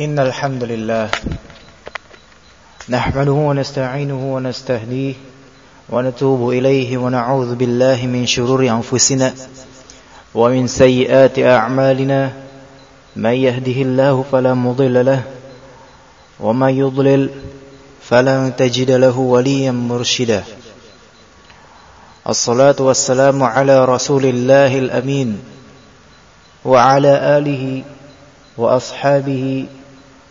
إن الحمد لله نحمده ونستعينه ونستهديه ونتوب إليه ونعوذ بالله من شرور أنفسنا ومن سيئات أعمالنا من يهده الله فلا مضل له ومن يضلل فلن تجد له وليا مرشدا الصلاة والسلام على رسول الله الأمين وعلى آله وأصحابه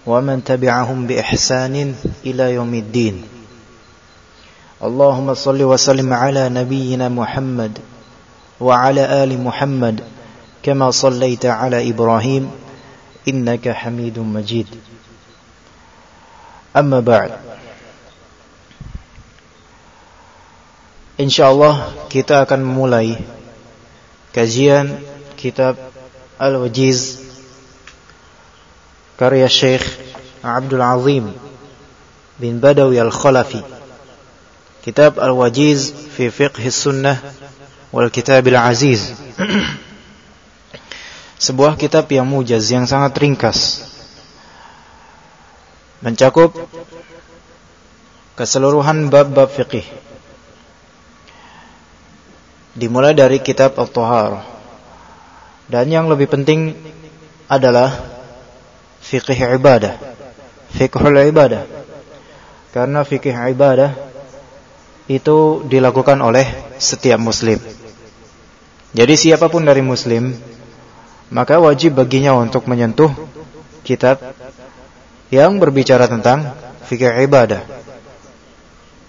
ومن تبعهم بإحسان إلى يوم الدين. اللهم صل وسلم على نبينا محمد وعلى آل محمد كما صليت على إبراهيم إنك حميد مجيد. أما بعد InsyaAllah kita akan memulai kajian kitab Al-Wajiz karya Syekh Abdul Azim bin Badawi Al-Khalafi. Kitab Al-Wajiz fi Fiqh Sunnah wal Kitab Al-Aziz. Sebuah kitab yang mujaz yang sangat ringkas. Mencakup keseluruhan bab-bab fiqih. Dimulai dari kitab Al-Tahar dan yang lebih penting adalah fikih ibadah. Fikhul ibadah. Karena fikih ibadah itu dilakukan oleh setiap muslim. Jadi siapa pun dari muslim maka wajib baginya untuk menyentuh kitab yang berbicara tentang fikih ibadah.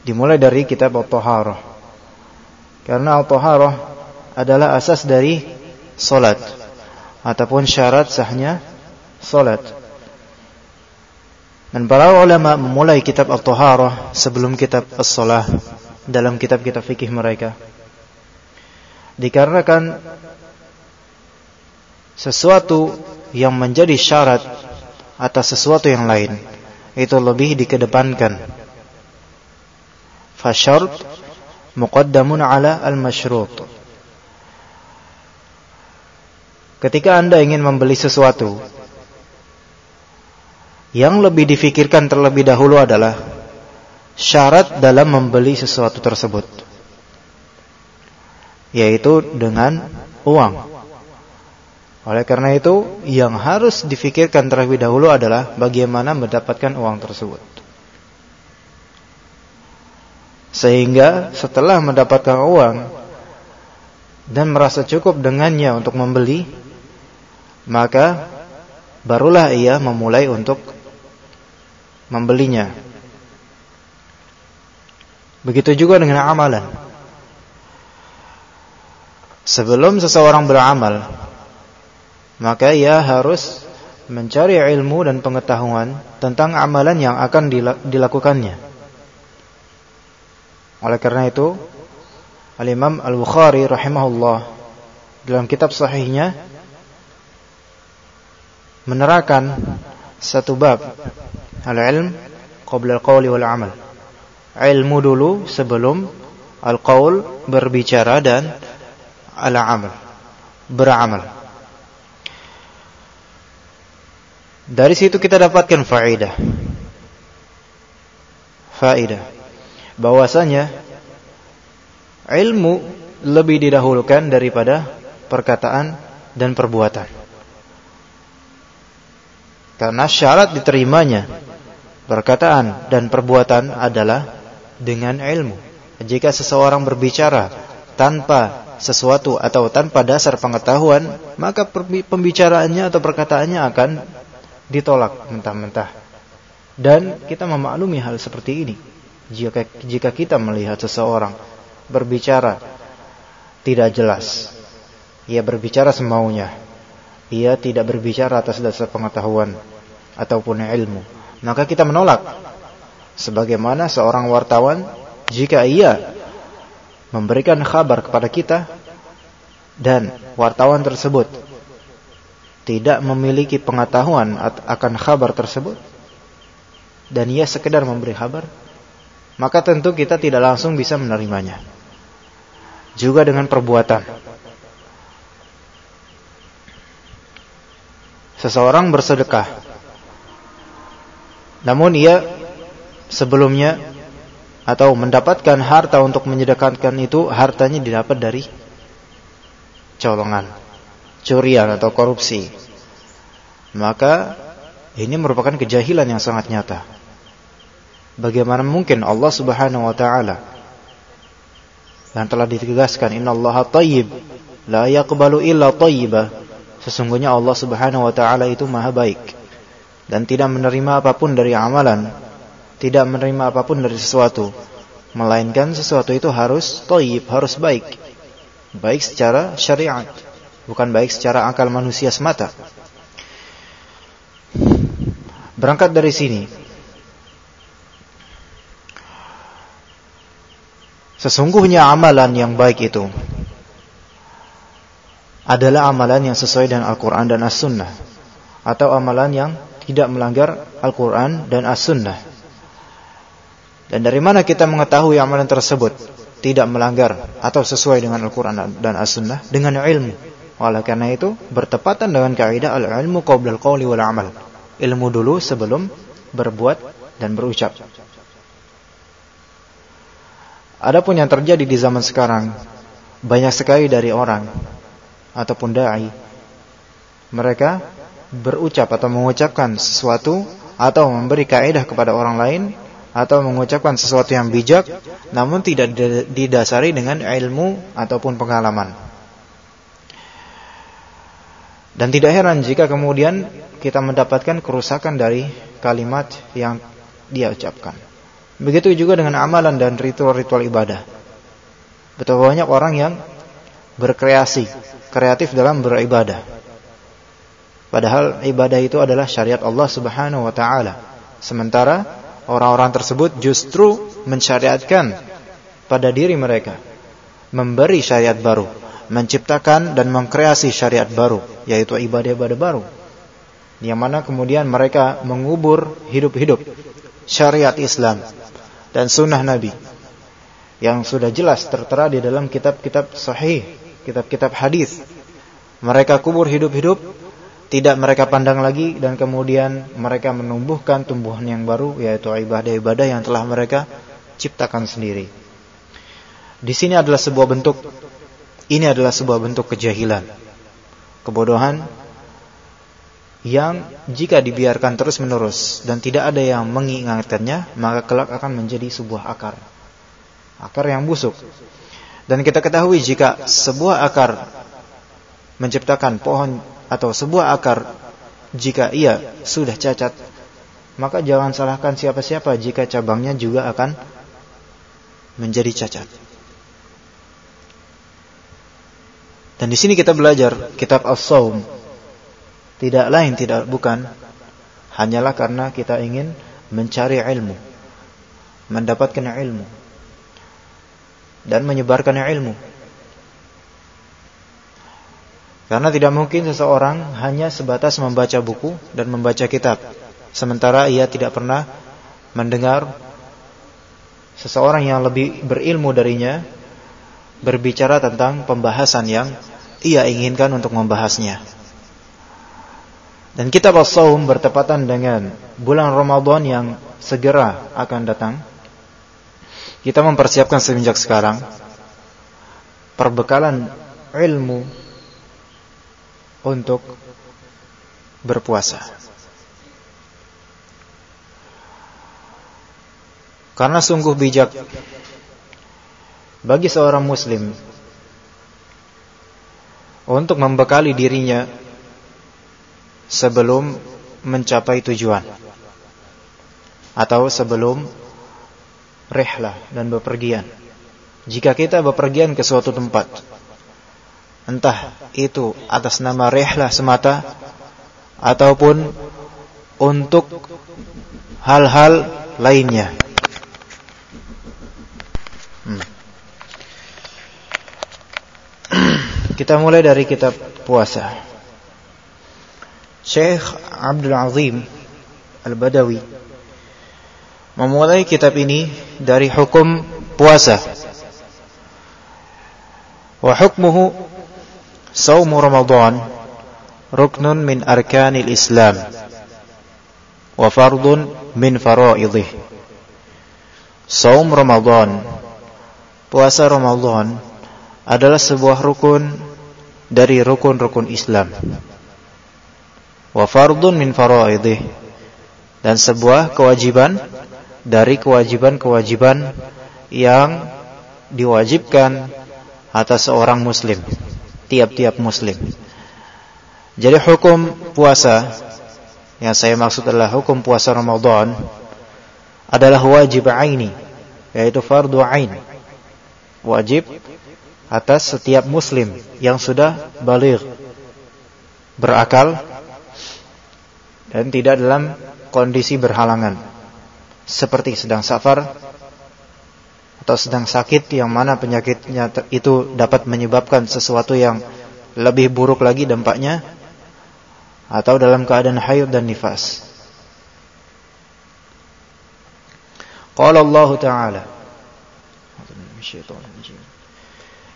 Dimulai dari kitab Al-Taharah karena al-taharah adalah asas dari solat. Ataupun syarat sahnya solat. Dan para ulama memulai kitab al-taharah sebelum kitab as-salah dalam kitab-kitab fikih mereka. Dikarenakan sesuatu yang menjadi syarat atas sesuatu yang lain itu lebih dikedepankan. Fasyart muqaddamun ala al-masyrut. Ketika Anda ingin membeli sesuatu, yang lebih difikirkan terlebih dahulu adalah syarat dalam membeli sesuatu tersebut. Yaitu dengan uang. Oleh karena itu, yang harus difikirkan terlebih dahulu adalah bagaimana mendapatkan uang tersebut. Sehingga setelah mendapatkan uang dan merasa cukup dengannya untuk membeli, maka barulah ia memulai untuk membelinya. Begitu juga dengan amalan. Sebelum seseorang beramal, maka ia harus mencari ilmu dan pengetahuan tentang amalan yang akan dilakukannya. Oleh karena itu, Al-Imam Al-Bukhari rahimahullah dalam kitab sahihnya menerangkan satu bab al-ilm qabla al-qawli wal amal. Ilmu dulu sebelum al-qaul berbicara dan al-amal beramal. Dari situ kita dapatkan faedah. Faedah bahwasanya ilmu lebih didahulukan daripada perkataan dan perbuatan. Karena syarat diterimanya perkataan dan perbuatan adalah dengan ilmu. Jika seseorang berbicara tanpa sesuatu atau tanpa dasar pengetahuan, maka pembicaraannya atau perkataannya akan ditolak mentah-mentah. Dan kita memaklumi hal seperti ini jika jika kita melihat seseorang berbicara tidak jelas, ia berbicara semaunya, ia tidak berbicara atas dasar pengetahuan ataupun ilmu, maka kita menolak. Sebagaimana seorang wartawan jika ia memberikan kabar kepada kita dan wartawan tersebut tidak memiliki pengetahuan akan kabar tersebut dan ia sekedar memberi kabar maka tentu kita tidak langsung bisa menerimanya. Juga dengan perbuatan. Seseorang bersedekah Namun ia sebelumnya atau mendapatkan harta untuk menyedekatkan itu hartanya didapat dari colongan, curian atau korupsi. Maka ini merupakan kejahilan yang sangat nyata. Bagaimana mungkin Allah Subhanahu wa taala yang telah ditegaskan innallaha thayyib la yaqbalu illa thayyiba. Sesungguhnya Allah Subhanahu wa taala itu maha baik dan tidak menerima apa pun dari amalan, tidak menerima apa pun dari sesuatu melainkan sesuatu itu harus thayyib, harus baik. Baik secara syariat, bukan baik secara akal manusia semata. Berangkat dari sini, Sesungguhnya amalan yang baik itu adalah amalan yang sesuai dengan Al-Quran dan As-Sunnah atau amalan yang tidak melanggar Al-Quran dan As-Sunnah. Dan dari mana kita mengetahui amalan tersebut tidak melanggar atau sesuai dengan Al-Quran dan As-Sunnah? Dengan ilmu. Oleh karena itu bertepatan dengan kaidah al-ilmu qabla al-qawli wal amal. Ilmu dulu sebelum berbuat dan berucap. Adapun yang terjadi di zaman sekarang banyak sekali dari orang ataupun dai mereka berucap atau mengucapkan sesuatu atau memberi kaidah kepada orang lain atau mengucapkan sesuatu yang bijak namun tidak didasari dengan ilmu ataupun pengalaman. Dan tidak heran jika kemudian kita mendapatkan kerusakan dari kalimat yang dia ucapkan. Begitu juga dengan amalan dan ritual-ritual ibadah. Betapa banyak orang yang berkreasi, kreatif dalam beribadah. Padahal ibadah itu adalah syariat Allah Subhanahu wa taala. Sementara orang-orang tersebut justru mensyariatkan pada diri mereka memberi syariat baru, menciptakan dan mengkreasi syariat baru, yaitu ibadah-ibadah baru. Yang mana kemudian mereka mengubur hidup-hidup syariat Islam dan sunnah Nabi yang sudah jelas tertera di dalam kitab-kitab sahih, kitab-kitab hadis. Mereka kubur hidup-hidup, tidak mereka pandang lagi dan kemudian mereka menumbuhkan tumbuhan yang baru yaitu ibadah-ibadah yang telah mereka ciptakan sendiri. Di sini adalah sebuah bentuk ini adalah sebuah bentuk kejahilan, kebodohan yang jika dibiarkan terus-menerus dan tidak ada yang mengingatkannya, maka kelak akan menjadi sebuah akar. Akar yang busuk. Dan kita ketahui jika sebuah akar menciptakan pohon atau sebuah akar jika ia sudah cacat, maka jangan salahkan siapa-siapa jika cabangnya juga akan menjadi cacat. Dan di sini kita belajar kitab As-Saum tidak lain tidak bukan hanyalah karena kita ingin mencari ilmu, mendapatkan ilmu dan menyebarkan ilmu. Karena tidak mungkin seseorang hanya sebatas membaca buku dan membaca kitab sementara ia tidak pernah mendengar seseorang yang lebih berilmu darinya berbicara tentang pembahasan yang ia inginkan untuk membahasnya. Dan kitab as-saum bertepatan dengan bulan Ramadan yang segera akan datang. Kita mempersiapkan semenjak sekarang perbekalan ilmu untuk berpuasa. Karena sungguh bijak bagi seorang muslim untuk membekali dirinya sebelum mencapai tujuan atau sebelum rehlah dan bepergian. Jika kita bepergian ke suatu tempat, entah itu atas nama rehlah semata ataupun untuk hal-hal lainnya. Hmm. Kita mulai dari kitab puasa. Syekh Abdul Azim Al-Badawi memulai kitab ini dari hukum puasa. Wa hukmuhu saumu Ramadan ruknun min arkanil Islam. wa fardun min faraidih. Saum Ramadan, puasa Ramadan adalah sebuah rukun dari rukun-rukun Islam. Wa fardun min faraidih dan sebuah kewajiban dari kewajiban-kewajiban yang diwajibkan atas seorang muslim, tiap-tiap muslim. Jadi hukum puasa yang saya maksud adalah hukum puasa Ramadan adalah wajib aini, yaitu fardu ain. Wajib atas setiap muslim yang sudah balik berakal dan tidak dalam kondisi berhalangan seperti sedang safar atau sedang sakit yang mana penyakitnya itu dapat menyebabkan sesuatu yang lebih buruk lagi dampaknya atau dalam keadaan haid dan nifas. Qala Allah Ta'ala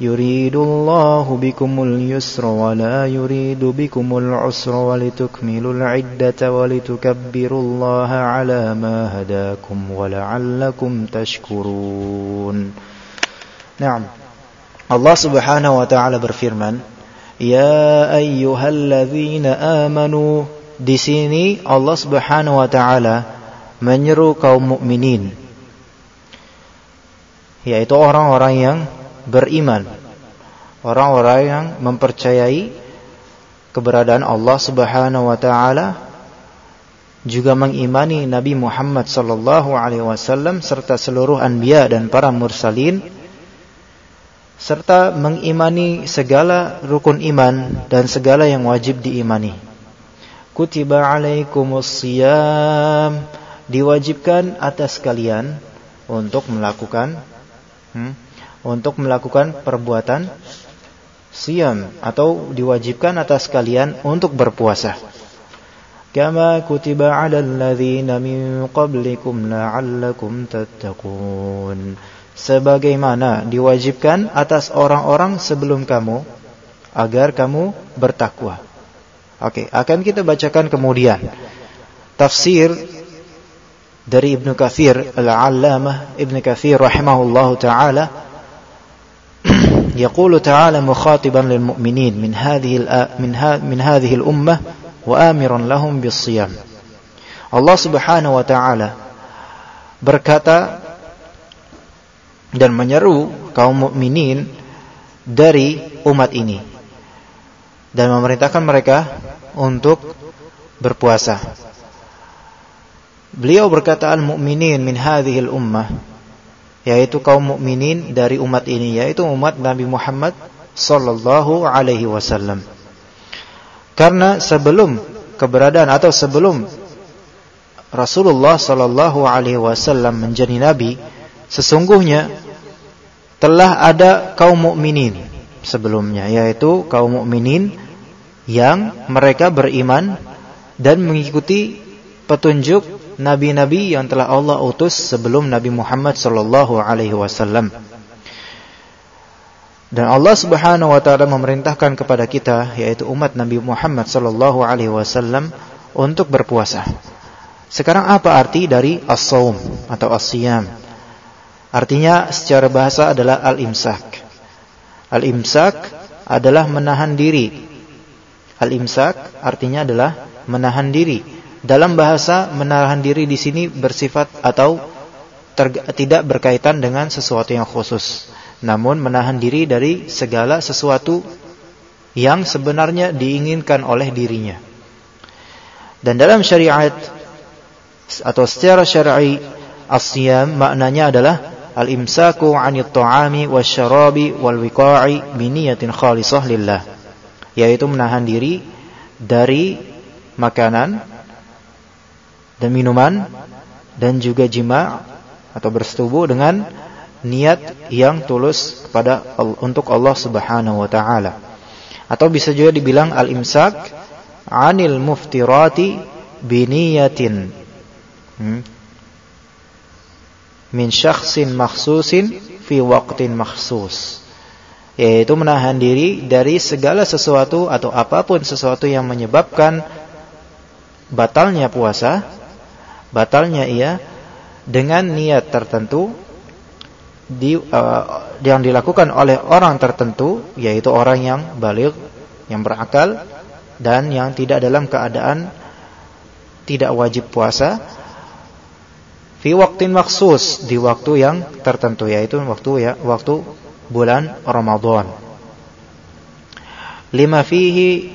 يريد الله بكم اليسر ولا يريد بكم العسر ولتكملوا العدة ولتكبروا الله على ما هداكم ولعلكم تشكرون. نعم. الله سبحانه وتعالى berfirman Ya ayyuhalladzina amanu Di sini Allah Subhanahu wa taala menyeru kaum mukminin yaitu orang-orang yang beriman. Orang-orang yang mempercayai keberadaan Allah Subhanahu wa taala juga mengimani Nabi Muhammad sallallahu alaihi wasallam serta seluruh anbiya dan para mursalin serta mengimani segala rukun iman dan segala yang wajib diimani. Kutiba alaikumus siyam diwajibkan atas kalian untuk melakukan hmm, untuk melakukan perbuatan siam atau diwajibkan atas kalian untuk berpuasa. Kama kutiba 'alal ladzina min qablikum la'allakum tattaqun. Sebagaimana diwajibkan atas orang-orang sebelum kamu agar kamu bertakwa. Oke, akan kita bacakan kemudian tafsir dari Ibnu Katsir Al-Allamah Ibnu Katsir rahimahullahu taala يقول تعالى مخاطبا للمؤمنين من هذه من من هذه الأمة وآمرا لهم بالصيام Allah Subhanahu wa taala berkata dan menyeru kaum mukminin dari umat ini dan memerintahkan mereka untuk berpuasa. Beliau berkata al-mu'minin min hadhihi al-ummah yaitu kaum mukminin dari umat ini yaitu umat Nabi Muhammad sallallahu alaihi wasallam. Karena sebelum keberadaan atau sebelum Rasulullah sallallahu alaihi wasallam menjadi nabi, sesungguhnya telah ada kaum mukminin sebelumnya yaitu kaum mukminin yang mereka beriman dan mengikuti petunjuk nabi-nabi yang telah Allah utus sebelum Nabi Muhammad sallallahu alaihi wasallam. Dan Allah Subhanahu wa taala memerintahkan kepada kita yaitu umat Nabi Muhammad sallallahu alaihi wasallam untuk berpuasa. Sekarang apa arti dari as-saum atau as-siyam? Artinya secara bahasa adalah al-imsak. Al-imsak adalah menahan diri. Al-imsak artinya adalah menahan diri. Dalam bahasa menahan diri di sini bersifat atau tidak berkaitan dengan sesuatu yang khusus. Namun menahan diri dari segala sesuatu yang sebenarnya diinginkan oleh dirinya. Dan dalam syariat atau secara syar'i as-siyam maknanya adalah al-imsaku 'anil ta'ami wasyarabi wal wiqa'i bi niyatin khalisah lillah yaitu menahan diri dari makanan dan minuman dan juga jima atau bersetubuh dengan niat yang tulus kepada untuk Allah Subhanahu wa taala. Atau bisa juga dibilang al-imsak 'anil muftirati biniyatin. Hmm min syakhsin makhsusin fi waqtin makhsus yaitu menahan diri dari segala sesuatu atau apa pun sesuatu yang menyebabkan batalnya puasa batalnya ia dengan niat tertentu di, uh, yang dilakukan oleh orang tertentu yaitu orang yang balik yang berakal dan yang tidak dalam keadaan tidak wajib puasa fi waktin maksus di waktu yang tertentu yaitu waktu ya waktu bulan Ramadan. Lima fihi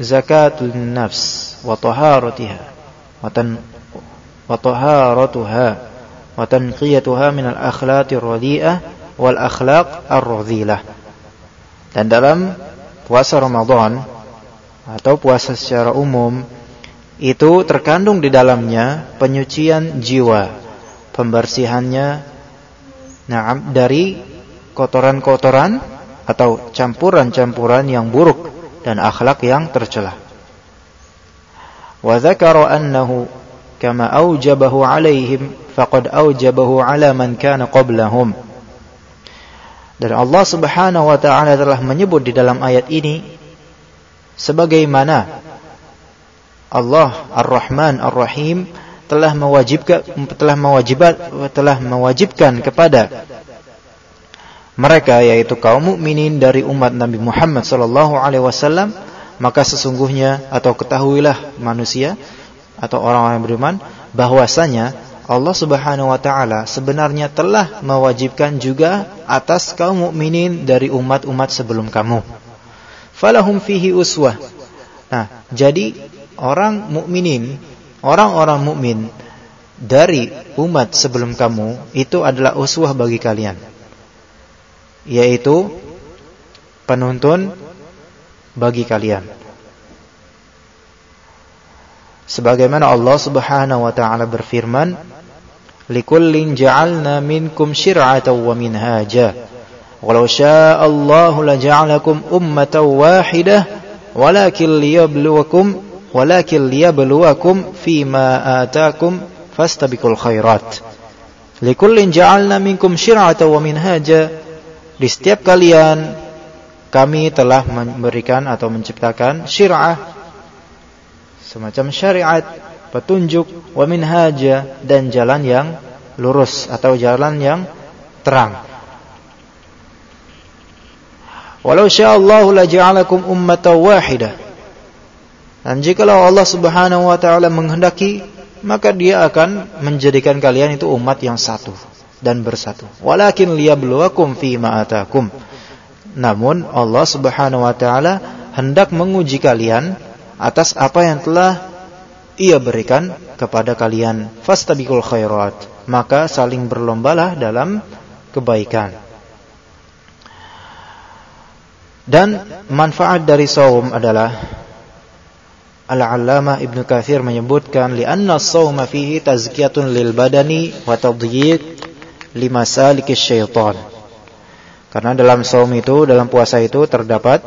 zakatul nafs wa taharatiha min al akhlaqir radi'ah wal akhlaq ar-radhilah. Dan dalam puasa Ramadan atau puasa secara umum itu terkandung di dalamnya penyucian jiwa pembersihannya nah, dari kotoran-kotoran atau campuran-campuran yang buruk dan akhlak yang tercela. Wa dzakara annahu kama aujabahu alaihim faqad aujabahu ala man kana qablahum. Dan Allah Subhanahu wa taala telah menyebut di dalam ayat ini sebagaimana Allah Ar-Rahman Ar-Rahim telah mewajibkan telah mewajibkan telah mewajibkan kepada mereka yaitu kaum mukminin dari umat Nabi Muhammad sallallahu alaihi wasallam maka sesungguhnya atau ketahuilah manusia atau orang-orang yang beriman bahwasanya Allah Subhanahu wa taala sebenarnya telah mewajibkan juga atas kaum mukminin dari umat-umat sebelum kamu. Falahum fihi uswah. Nah, jadi orang mukminin orang-orang mukmin dari umat sebelum kamu itu adalah uswah bagi kalian yaitu penuntun bagi kalian sebagaimana Allah Subhanahu wa taala berfirman likullin ja'alna minkum syir'atan wa minhaja walau syaa'a Allah laja'alakum ummatan wahidah walakin liyabluwakum walakin liyabluwakum fima atakum fastabiqul khairat. Likullin ja'alna minkum syir'ata wa minhaja. Di setiap kalian kami telah memberikan atau menciptakan syir'ah semacam syariat, petunjuk wa minhaja dan jalan yang lurus atau jalan yang terang. Walau sya'allahu la ja'alakum ummatan wahidah dan jikalau Allah Subhanahu wa taala menghendaki, maka Dia akan menjadikan kalian itu umat yang satu dan bersatu. Walakin liyabluwakum fi ma atakum. Namun Allah Subhanahu wa taala hendak menguji kalian atas apa yang telah Ia berikan kepada kalian. Fastabiqul khairat. Maka saling berlombalah dalam kebaikan. Dan manfaat dari saum adalah Al-Allamah Ibnu Katsir menyebutkan li'anna as-shauma fihi tazkiyatun lil badani wa tadyiq limasalikis syaitan. Karena dalam saum itu, dalam puasa itu terdapat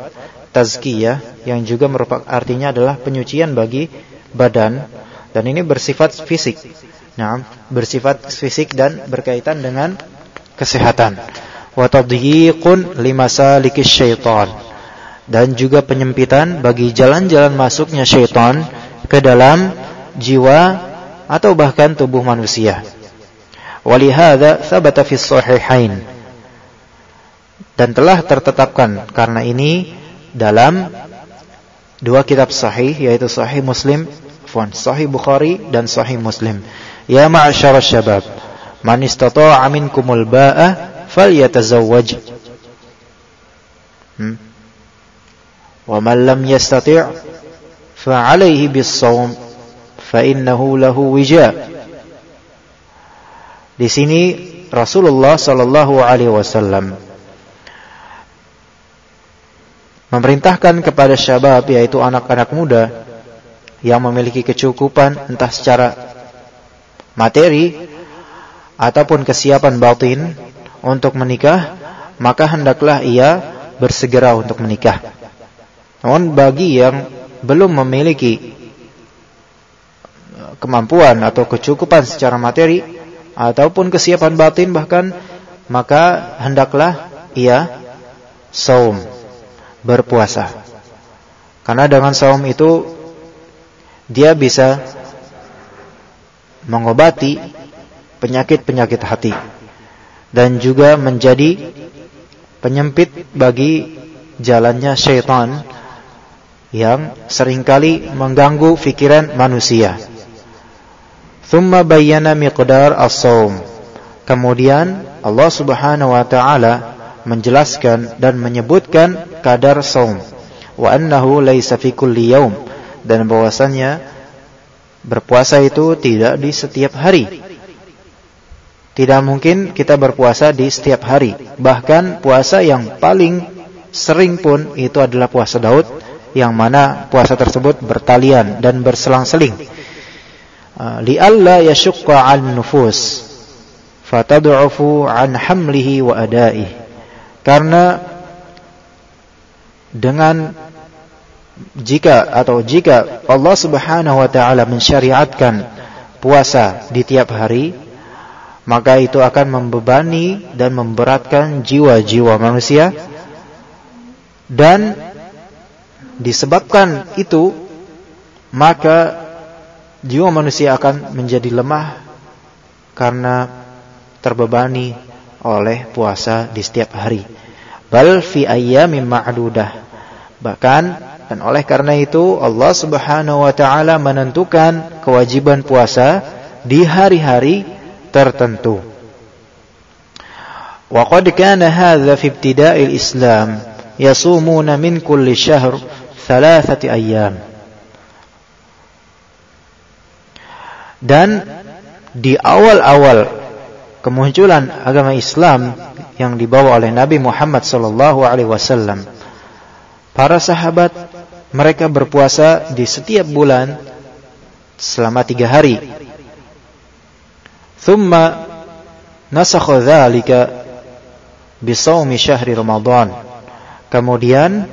tazkiyah yang juga merupakan artinya adalah penyucian bagi badan dan ini bersifat fisik. Nah, bersifat fisik dan berkaitan dengan kesehatan. Wa tadyiqun limasalikis syaitan dan juga penyempitan bagi jalan-jalan masuknya syaitan ke dalam jiwa atau bahkan tubuh manusia. Walihada thabata fi sahihain. Dan telah tertetapkan karena ini dalam dua kitab sahih yaitu sahih Muslim, fon, sahih Bukhari dan sahih Muslim. Ya ma'syar syabab, man istata'a minkumul ba'a falyatazawwaj. Hmm. Wa man lam yastati' fa 'alayhi bis-shawm fa innahu lahu wija'. Di sini Rasulullah sallallahu alaihi wasallam memerintahkan kepada syabab yaitu anak-anak muda yang memiliki kecukupan entah secara materi ataupun kesiapan batin untuk menikah maka hendaklah ia bersegera untuk menikah. Namun bagi yang belum memiliki kemampuan atau kecukupan secara materi ataupun kesiapan batin bahkan maka hendaklah ia saum berpuasa. Karena dengan saum itu dia bisa mengobati penyakit-penyakit hati dan juga menjadi penyempit bagi jalannya syaitan yang sering kali mengganggu pikiran manusia. Thumma bayyana miqdar as-saum. Kemudian Allah Subhanahu wa taala menjelaskan dan menyebutkan kadar saum. Wa annahu laisa fi kulli yaum dan bahwasannya berpuasa itu tidak di setiap hari. Tidak mungkin kita berpuasa di setiap hari. Bahkan puasa yang paling sering pun itu adalah puasa Daud yang mana puasa tersebut bertalian dan berselang-seling Ah, li'alla yashqa 'an nufus fatad'ufu 'an hamlihi wa adaih karena dengan jika atau jika Allah Subhanahu wa taala mensyariatkan puasa di tiap hari maka itu akan membebani dan memberatkan jiwa-jiwa manusia dan disebabkan itu maka jiwa manusia akan menjadi lemah karena terbebani oleh puasa di setiap hari. Bal fi ayyamin ma'dudah. Bahkan dan oleh karena itu Allah Subhanahu wa taala menentukan kewajiban puasa di hari-hari tertentu. Wa qad kana hadza fi ibtida'il Islam yasumuna min kulli syahr thalathati ayyam. Dan di awal-awal kemunculan agama Islam yang dibawa oleh Nabi Muhammad sallallahu alaihi wasallam, para sahabat mereka berpuasa di setiap bulan selama tiga hari. Thumma nasakha dzalika bisawmi syahri Ramadan. Kemudian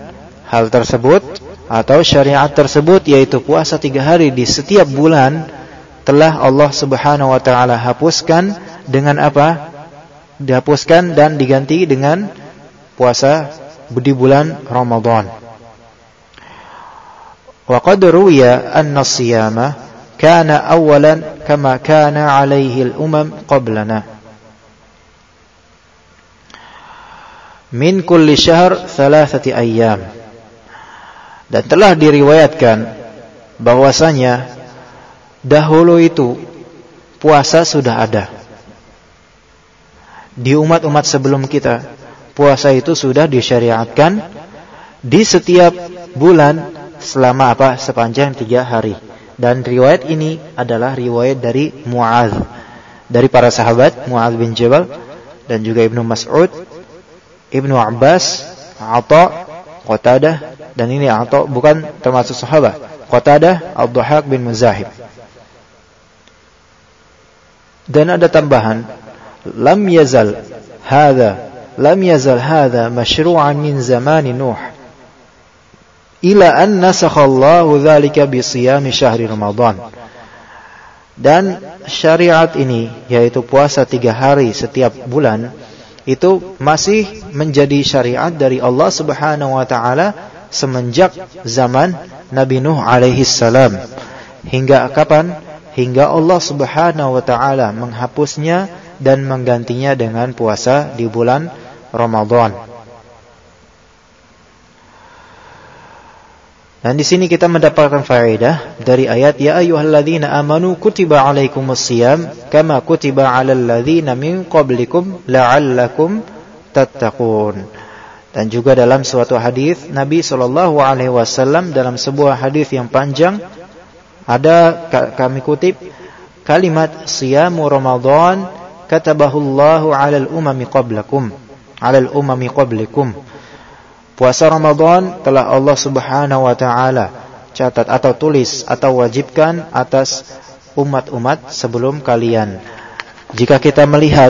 hal tersebut atau syariat tersebut yaitu puasa tiga hari di setiap bulan telah Allah Subhanahu wa taala hapuskan dengan apa? Dihapuskan dan diganti dengan puasa di bulan Ramadan. Wa qad ruwiya anna siyama kana awalan kama kana alaihi al-umam qablana. Min kulli syahr thalathati ayyam. Dan telah diriwayatkan bahwasanya dahulu itu puasa sudah ada. Di umat-umat sebelum kita, puasa itu sudah disyariatkan di setiap bulan selama apa? Sepanjang tiga hari. Dan riwayat ini adalah riwayat dari Mu'adh. Dari para sahabat, Mu'adh bin Jabal. Dan juga Ibnu Mas'ud, Ibnu Abbas, Atta, Qatadah. Dan ini Atta bukan termasuk sahabat. Qatadah, Abduhaq bin Muzahib. Dan ada tambahan, lam yazal hadha yazal hadha masyru'an min zaman Nuh ila an nasakha Allah dzalika bi siyam syahri Ramadan. Dan syariat ini yaitu puasa tiga hari setiap bulan itu masih menjadi syariat dari Allah Subhanahu wa taala semenjak zaman Nabi Nuh alaihi salam hingga kapan hingga Allah Subhanahu wa taala menghapusnya dan menggantinya dengan puasa di bulan Ramadan. Dan di sini kita mendapatkan faedah dari ayat ya ayyuhalladzina amanu kutiba alaikumusiyam kama kutiba alal ladzina min qablikum la'allakum tattaqun. Dan juga dalam suatu hadis Nabi sallallahu alaihi wasallam dalam sebuah hadis yang panjang ada kami kutip kalimat siyamu Ramadan katabahu Allahu 'alal umami qablakum 'alal umami qablikum Puasa Ramadan telah Allah Subhanahu wa taala catat atau tulis atau wajibkan atas umat-umat sebelum kalian. Jika kita melihat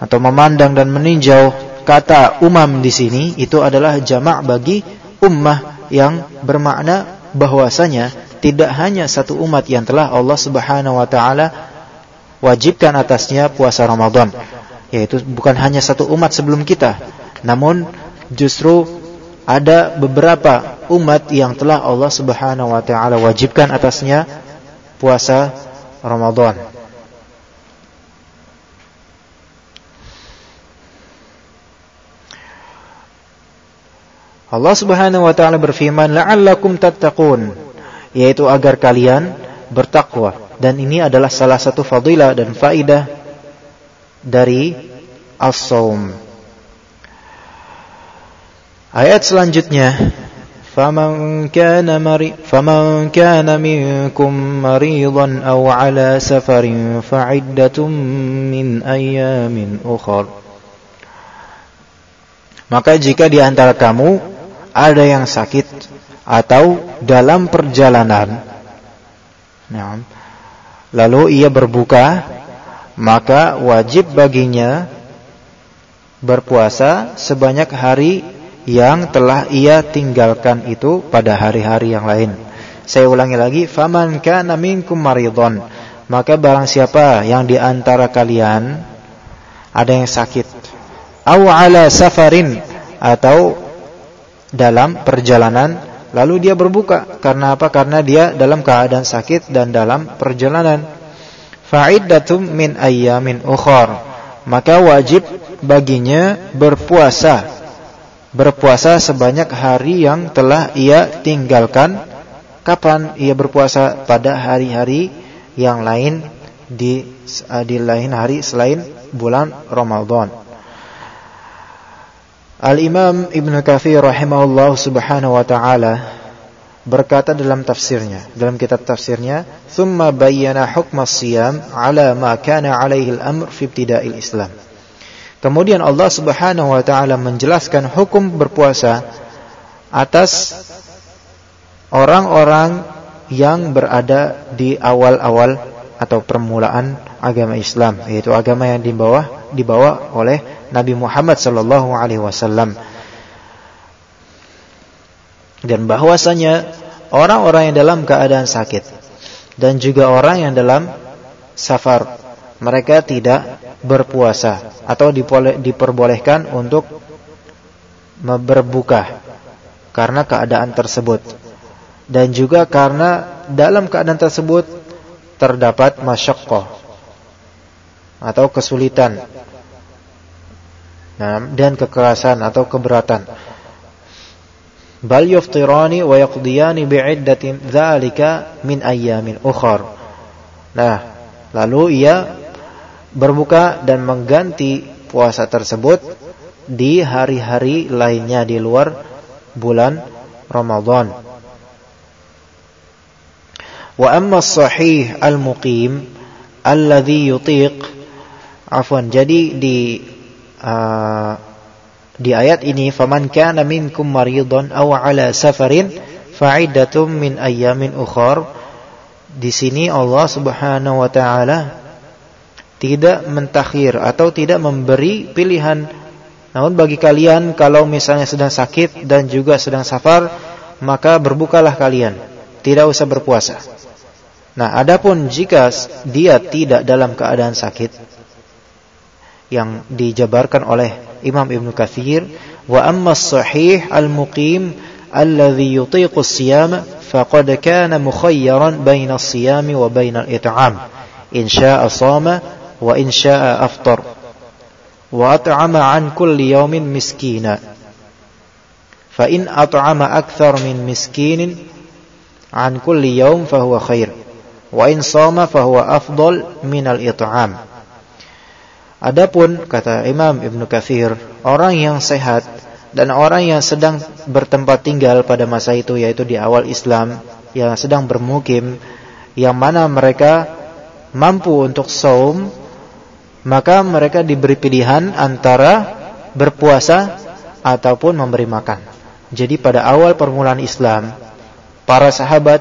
atau memandang dan meninjau kata umam di sini itu adalah jamak bagi ummah yang bermakna bahwasanya tidak hanya satu umat yang telah Allah Subhanahu wa taala wajibkan atasnya puasa Ramadan yaitu bukan hanya satu umat sebelum kita namun justru ada beberapa umat yang telah Allah Subhanahu wa taala wajibkan atasnya puasa Ramadan. Allah Subhanahu wa taala berfirman, "La'allakum tattaqun," yaitu agar kalian bertakwa. Dan ini adalah salah satu fadilah dan faidah dari as-saum. Ayat selanjutnya فمن كان مري فمن كان منكم مريضا أو على سفر فعدة من أيام أخر Maka jika di antara kamu ada yang sakit atau dalam perjalanan nah, lalu ia berbuka maka wajib baginya berpuasa sebanyak hari yang telah ia tinggalkan itu pada hari-hari yang lain. Saya ulangi lagi, faman kana minkum maridon. Maka barang siapa yang di antara kalian ada yang sakit, aw ala safarin atau dalam perjalanan lalu dia berbuka karena apa? Karena dia dalam keadaan sakit dan dalam perjalanan. Fa'iddatum min ayyamin ukhar. Maka wajib baginya berpuasa berpuasa sebanyak hari yang telah ia tinggalkan. Kapan ia berpuasa? Pada hari-hari yang lain di di lain hari selain bulan Ramadan. Al-Imam Ibn Kathir rahimahullah subhanahu wa ta'ala berkata dalam tafsirnya, dalam kitab tafsirnya, "Tsumma bayyana hukma siyam ala ma kana alaihi al-amr fi ibtida'il Islam." Kemudian Allah Subhanahu wa taala menjelaskan hukum berpuasa atas orang-orang yang berada di awal-awal atau permulaan agama Islam, yaitu agama yang dibawa dibawa oleh Nabi Muhammad sallallahu alaihi wasallam. Dan bahwasanya orang-orang yang dalam keadaan sakit dan juga orang yang dalam safar. Mereka tidak berpuasa atau diperbolehkan untuk berbuka karena keadaan tersebut. Dan juga karena dalam keadaan tersebut terdapat masyaqqah atau kesulitan. Nah, dan kekerasan atau keberatan bal yuftirani wa yaqdiyani bi'iddatin dzalika min ayyamin ukhar nah lalu ia berbuka dan mengganti puasa tersebut di hari-hari lainnya di luar bulan Ramadan. Wa amma sahih al-muqim alladhi yutiq afwan jadi di uh, di ayat ini faman kana minkum maridan aw ala safarin fa'iddatum min ayyamin ukhar di sini Allah Subhanahu wa taala tidak mentakhir atau tidak memberi pilihan. Namun bagi kalian kalau misalnya sedang sakit dan juga sedang safar, maka berbukalah kalian, tidak usah berpuasa. Nah, adapun jika dia tidak dalam keadaan sakit yang dijabarkan oleh Imam Ibn Kathir, wa amma sahih al-muqim alladhi yutiqu as-siyam faqad kana mukhayyaran baina as-siyami wa baina al-it'am. In syaa'a shama wa in syaa'a aftar wa at'ama an kulli yawmin miskina fa in at'ama akthar min miskinin an kulli yawm fa huwa khair wa in shama fa huwa afdal min al-it'am Adapun kata Imam Ibn Kathir Orang yang sehat Dan orang yang sedang bertempat tinggal pada masa itu Yaitu di awal Islam Yang sedang bermukim Yang mana mereka mampu untuk saum Maka mereka diberi pilihan antara berpuasa Ataupun memberi makan. Jadi pada awal permulaan Islam Para sahabat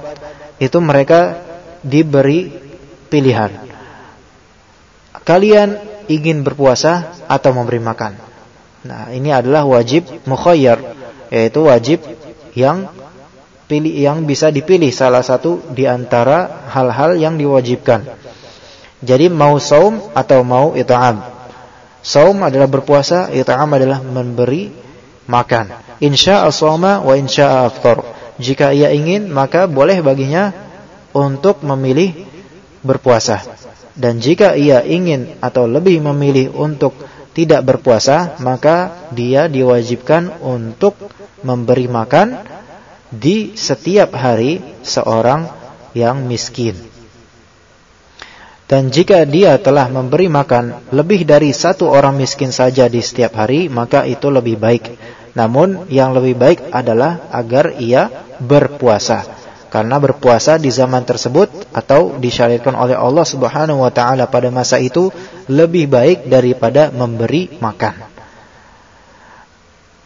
itu mereka diberi pilihan. Kalian ingin berpuasa atau memberi makan. Nah, ini adalah wajib mukhayyar, yaitu wajib yang pilih yang bisa dipilih salah satu di antara hal-hal yang diwajibkan. Jadi mau saum atau mau it'am. Saum adalah berpuasa, it'am adalah memberi makan. Insya Allah wa insya aftar. Jika ia ingin, maka boleh baginya untuk memilih berpuasa. Dan jika ia ingin atau lebih memilih untuk tidak berpuasa, maka dia diwajibkan untuk memberi makan di setiap hari seorang yang miskin. Dan jika dia telah memberi makan lebih dari satu orang miskin saja di setiap hari, maka itu lebih baik. Namun yang lebih baik adalah agar ia berpuasa karena berpuasa di zaman tersebut atau disyariatkan oleh Allah Subhanahu wa taala pada masa itu lebih baik daripada memberi makan.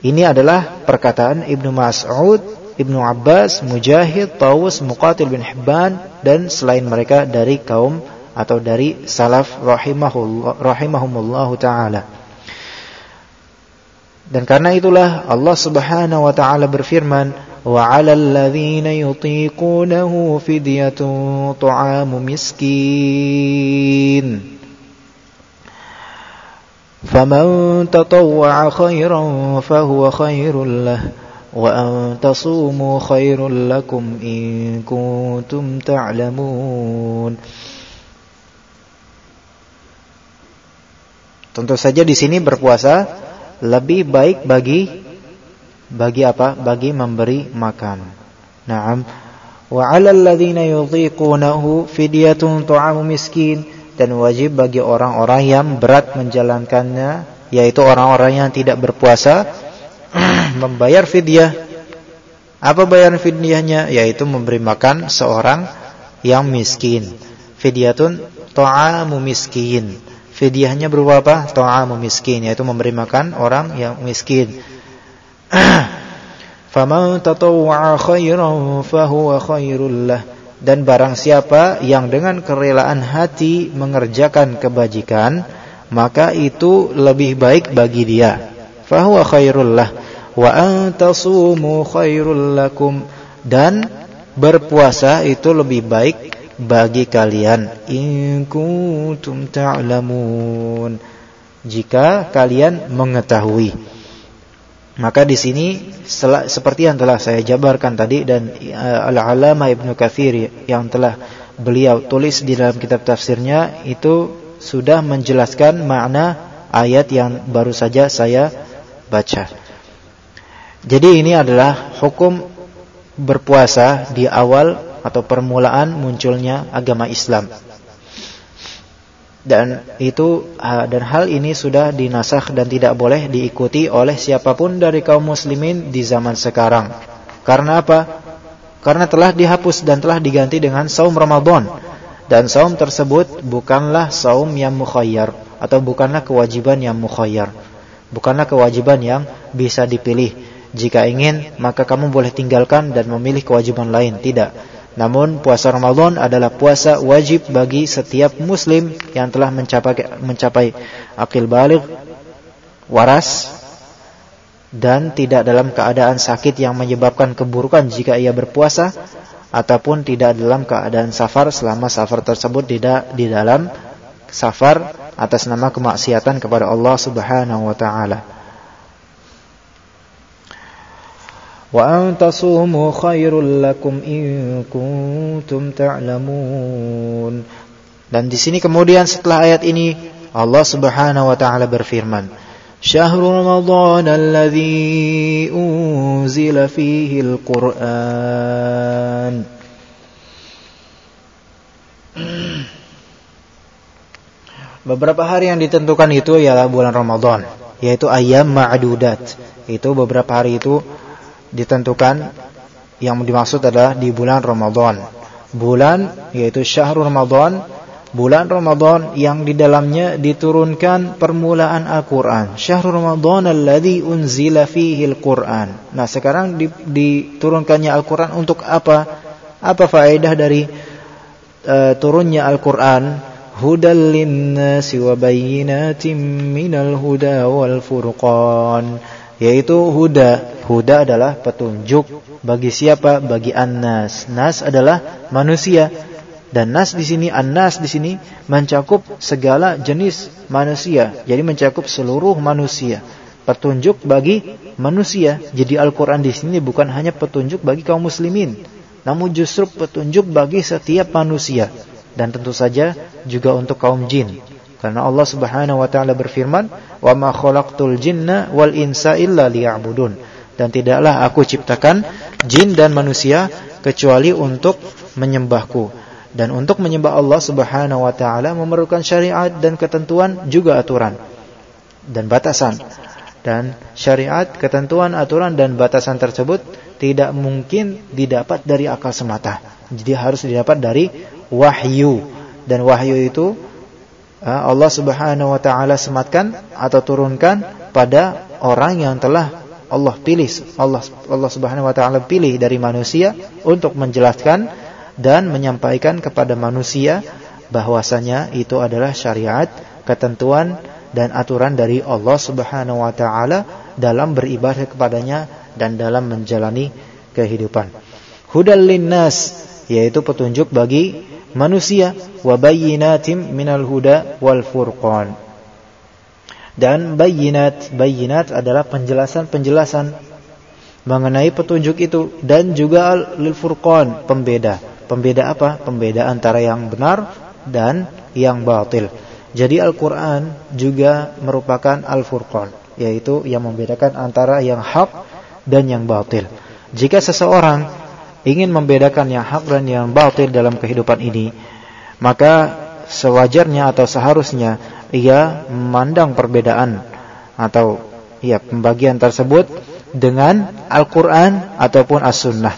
Ini adalah perkataan Ibnu Mas'ud, Ibnu Abbas, Mujahid, Tawus, Muqatil bin Hibban dan selain mereka dari kaum atau dari salaf rahimahullah rahimahumullahu taala. Dan karena itulah Allah Subhanahu wa taala berfirman, وعلى الذين يطيقونه فدية طعام مسكين فمن تطوع خيرا فهو خير له وأن تصوموا خير لكم إن كنتم تعلمون Tentu saja di sini berpuasa lebih baik bagi bagi apa? Bagi memberi makan. Naam. Wa 'alal ladzina yudhiqunahu fidyatun tu'amu miskin dan wajib bagi orang-orang yang berat menjalankannya yaitu orang-orang yang tidak berpuasa membayar fidyah. Apa bayaran fidyahnya? Yaitu memberi makan seorang yang miskin. Fidyatun tu'amu miskin. Fidyahnya berupa apa? Tu'amu miskin yaitu memberi makan orang yang miskin. Faman tatawwa'a khairan fahuwa khairul lah. Dan barang siapa yang dengan kerelaan hati mengerjakan kebajikan, maka itu lebih baik bagi dia. Fahuwa khairul lah. Wa antasumu khairul lakum. Dan berpuasa itu lebih baik bagi kalian. In kuntum ta'lamun. Jika kalian mengetahui. Maka di sini seperti yang telah saya jabarkan tadi dan uh, Al-Alama Ibnu Katsir yang telah beliau tulis di dalam kitab tafsirnya itu sudah menjelaskan makna ayat yang baru saja saya baca. Jadi ini adalah hukum berpuasa di awal atau permulaan munculnya agama Islam dan itu dan hal ini sudah dinasah dan tidak boleh diikuti oleh siapa pun dari kaum muslimin di zaman sekarang. Karena apa? Karena telah dihapus dan telah diganti dengan saum Ramadan. Dan saum tersebut bukanlah saum yang mukhayyar atau bukanlah kewajiban yang mukhayyar. Bukanlah kewajiban yang bisa dipilih. Jika ingin, maka kamu boleh tinggalkan dan memilih kewajiban lain. Tidak. Namun puasa Ramadan adalah puasa wajib bagi setiap muslim yang telah mencapai mencapai akil balik, waras dan tidak dalam keadaan sakit yang menyebabkan keburukan jika ia berpuasa ataupun tidak dalam keadaan safar selama safar tersebut tidak di dalam safar atas nama kemaksiatan kepada Allah Subhanahu wa taala. وأن تصوموا خير لكم إن كنتم تعلمون Dan di sini kemudian setelah ayat ini Allah Subhanahu wa taala berfirman, "Syahrul Ramadan alladzi unzila fihi al-Qur'an." Beberapa hari yang ditentukan itu ialah bulan Ramadan, yaitu ayam ma'dudat. Itu beberapa hari itu ditentukan yang dimaksud adalah di bulan Ramadan. Bulan yaitu syahrul Ramadan bulan Ramadan yang di dalamnya diturunkan permulaan Al-Qur'an. Syahrul Ramadan alladzi unzila fihi Al-Qur'an. Nah, sekarang diturunkannya Al-Qur'an untuk apa? Apa faedah dari uh, turunnya Al-Qur'an? Hudal linnasi wa bayyinatin minal huda wal furqan. Yaitu huda. Huda adalah petunjuk bagi siapa? Bagi annas. Nas adalah manusia dan nas di sini, an-nas di sini mencakup segala jenis manusia. Jadi mencakup seluruh manusia. Petunjuk bagi manusia. Jadi Al-Qur'an di sini bukan hanya petunjuk bagi kaum muslimin, namun justru petunjuk bagi setiap manusia dan tentu saja juga untuk kaum jin. Karena Allah Subhanahu wa taala berfirman, "Wa ma khalaqtul jinna wal insa illa liya'budun." Dan tidaklah aku ciptakan jin dan manusia kecuali untuk menyembahku. Dan untuk menyembah Allah Subhanahu wa taala memerlukan syariat dan ketentuan juga aturan dan batasan. Dan syariat, ketentuan, aturan dan batasan tersebut tidak mungkin didapat dari akal semata. Jadi harus didapat dari wahyu. Dan wahyu itu Allah Subhanahu wa taala sematkan atau turunkan pada orang yang telah Allah pilih Allah Allah Subhanahu wa taala pilih dari manusia untuk menjelaskan dan menyampaikan kepada manusia bahwasanya itu adalah syariat, ketentuan dan aturan dari Allah Subhanahu wa taala dalam beribadah kepadanya dan dalam menjalani kehidupan. Hudal linnas yaitu petunjuk bagi manusia wa bayyinatim minal huda wal furqan. Dan bayyinat, bayyinat adalah penjelasan-penjelasan mengenai petunjuk itu dan juga lil furqan, pembeda. Pembeda apa? Pembeda antara yang benar dan yang batil. Jadi Al-Quran juga merupakan Al-Furqan. Yaitu yang membedakan antara yang hak dan yang batil. Jika seseorang ingin membedakan yang hak dan yang batil dalam kehidupan ini, maka sewajarnya atau seharusnya ia memandang perbedaan atau ya pembagian tersebut dengan Al-Quran ataupun As-Sunnah.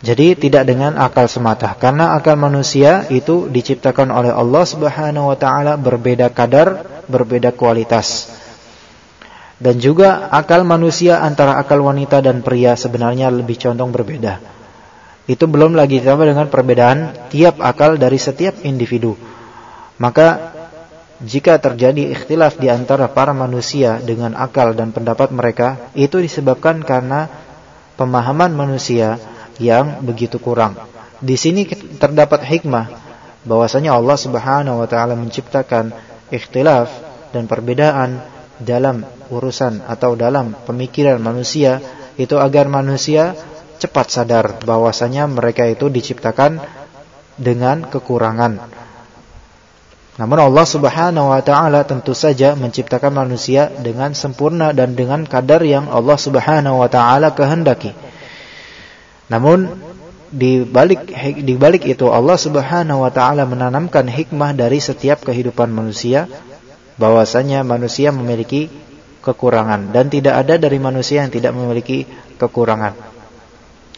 Jadi tidak dengan akal semata karena akal manusia itu diciptakan oleh Allah Subhanahu wa taala berbeda kadar, berbeda kualitas. Dan juga akal manusia antara akal wanita dan pria sebenarnya lebih condong berbeda. Itu belum lagi ditambah dengan perbedaan tiap akal dari setiap individu. Maka jika terjadi ikhtilaf di antara para manusia dengan akal dan pendapat mereka, itu disebabkan karena pemahaman manusia yang begitu kurang. Di sini terdapat hikmah bahwasanya Allah Subhanahu wa taala menciptakan ikhtilaf dan perbedaan dalam urusan atau dalam pemikiran manusia itu agar manusia cepat sadar bahwasanya mereka itu diciptakan dengan kekurangan. Namun Allah Subhanahu wa taala tentu saja menciptakan manusia dengan sempurna dan dengan kadar yang Allah Subhanahu wa taala kehendaki. Namun di balik di balik itu Allah Subhanahu wa taala menanamkan hikmah dari setiap kehidupan manusia bahwasanya manusia memiliki kekurangan dan tidak ada dari manusia yang tidak memiliki kekurangan.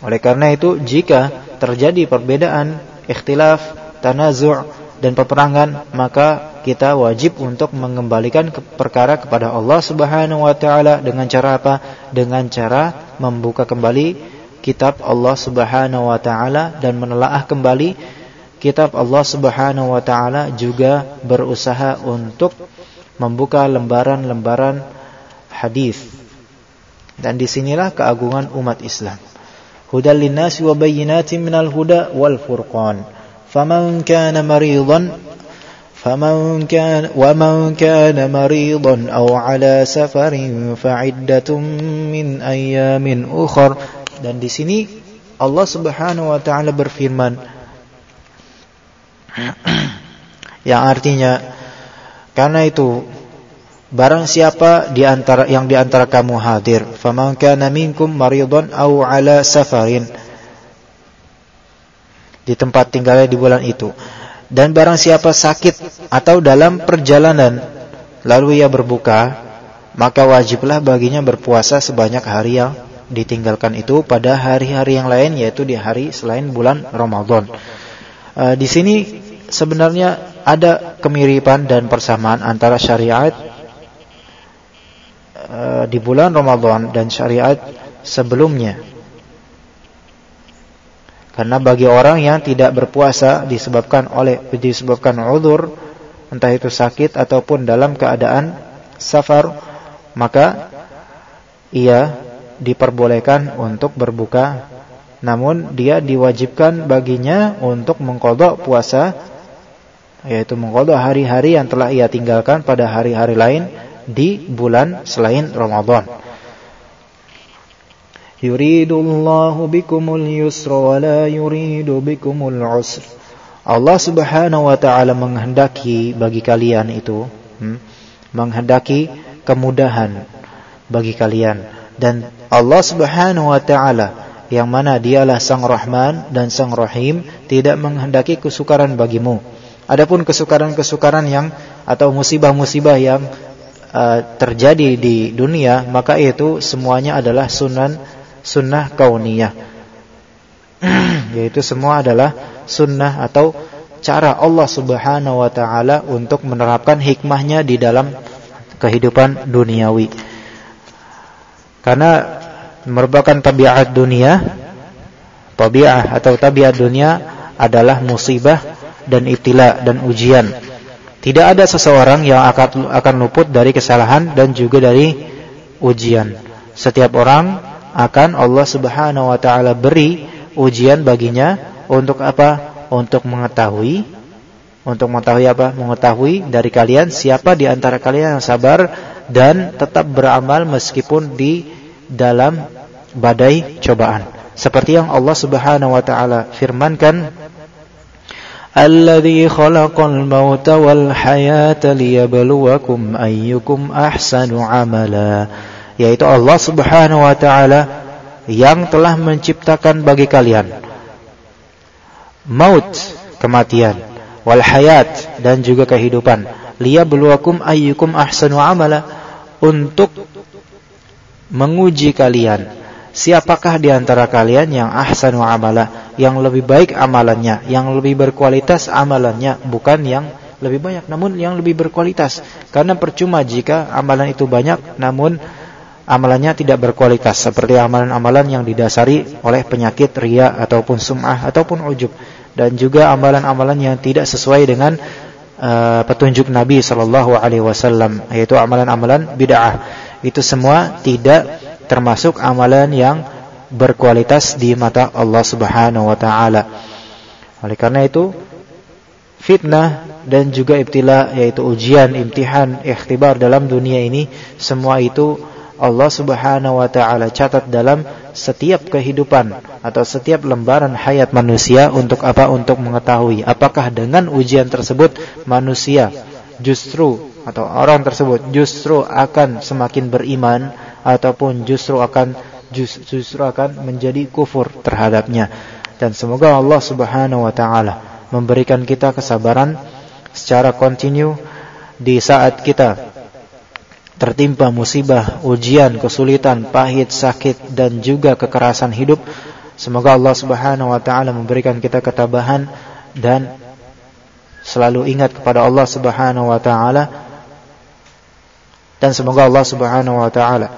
Oleh karena itu jika terjadi perbedaan, ikhtilaf, tanazu' dan peperangan, maka kita wajib untuk mengembalikan perkara kepada Allah Subhanahu wa taala dengan cara apa? Dengan cara membuka kembali kitab Allah Subhanahu wa taala dan menelaah kembali kitab Allah Subhanahu wa taala juga berusaha untuk membuka lembaran-lembaran hadis. Dan disinilah keagungan umat Islam. Hudal linnasi wa bayyinatin minal huda wal furqan. Faman kana maridan فمن كان ومن كان مريضا أو على سفر فعدة من أيام أخر dan di sini Allah Subhanahu wa taala berfirman Yang artinya karena itu barang siapa di antara yang di antara kamu hadir, faman kana minkum maridan aw ala safarin di tempat tinggalnya di bulan itu. Dan barang siapa sakit atau dalam perjalanan lalu ia berbuka, maka wajiblah baginya berpuasa sebanyak hari yang ditinggalkan itu pada hari-hari yang lain yaitu di hari selain bulan Ramadan. Uh, di sini sebenarnya ada kemiripan dan persamaan antara syariat uh, di bulan Ramadan dan syariat sebelumnya. Karena bagi orang yang tidak berpuasa disebabkan oleh disebabkan udzur entah itu sakit ataupun dalam keadaan safar maka ia diperbolehkan untuk berbuka namun dia diwajibkan baginya untuk mengkodok puasa yaitu mengkodok hari-hari yang telah ia tinggalkan pada hari-hari lain di bulan selain Ramadan. Yuridullahu bikumul yusra wa la yuridu bikumul usr. Allah Subhanahu wa taala menghendaki bagi kalian itu hmm, menghendaki kemudahan bagi kalian dan Allah Subhanahu wa taala yang mana dialah Sang Rahman dan Sang Rahim tidak menghendaki kesukaran bagimu. Adapun kesukaran-kesukaran yang atau musibah-musibah yang uh, terjadi di dunia, maka itu semuanya adalah sunan sunnah kauniyah. Yaitu semua adalah sunnah atau cara Allah Subhanahu wa taala untuk menerapkan hikmahnya di dalam kehidupan duniawi. Karena merupakan tabiat dunia tabiat atau tabiat dunia adalah musibah dan ibtila dan ujian tidak ada seseorang yang akan luput dari kesalahan dan juga dari ujian. Setiap orang akan Allah Subhanahu wa taala beri ujian baginya untuk apa? Untuk mengetahui. Untuk mengetahui apa? Mengetahui dari kalian siapa di antara kalian yang sabar dan tetap beramal meskipun di dalam badai cobaan. Seperti yang Allah Subhanahu wa taala firmankan, "Alladzi khalaqal mauta wal hayata liyabluwakum ayyukum ahsanu amala." Yaitu Allah Subhanahu wa taala yang telah menciptakan bagi kalian maut, kematian, wal hayat dan juga kehidupan. Liyabluwakum ayyukum ahsanu amala untuk menguji kalian siapakah di antara kalian yang ahsanu amala yang lebih baik amalannya yang lebih berkualitas amalannya bukan yang lebih banyak namun yang lebih berkualitas? Karena percuma jika amalan itu banyak namun amalannya tidak berkualitas seperti amalan-amalan yang didasari oleh penyakit ria ataupun sum'ah ataupun ujub. Dan juga amalan-amalan yang tidak sesuai dengan uh, petunjuk Nabi sallallahu alaihi wasallam yaitu amalan-amalan bid'ah. Itu semua tidak termasuk amalan yang berkualitas di mata Allah Subhanahu wa taala. Oleh karena itu fitnah dan juga ibtila yaitu ujian, imtihan, ikhtibar dalam dunia ini semua itu Allah Subhanahu wa taala catat dalam setiap kehidupan atau setiap lembaran hayat manusia untuk apa? Untuk mengetahui apakah dengan ujian tersebut manusia justru atau orang tersebut justru akan semakin beriman ataupun justru akan justru akan menjadi kufur terhadapnya dan semoga Allah Subhanahu wa taala memberikan kita kesabaran secara kontinu di saat kita tertimpa musibah, ujian, kesulitan, pahit, sakit dan juga kekerasan hidup. Semoga Allah Subhanahu wa taala memberikan kita ketabahan dan selalu ingat kepada Allah Subhanahu wa taala dan semoga Allah Subhanahu wa taala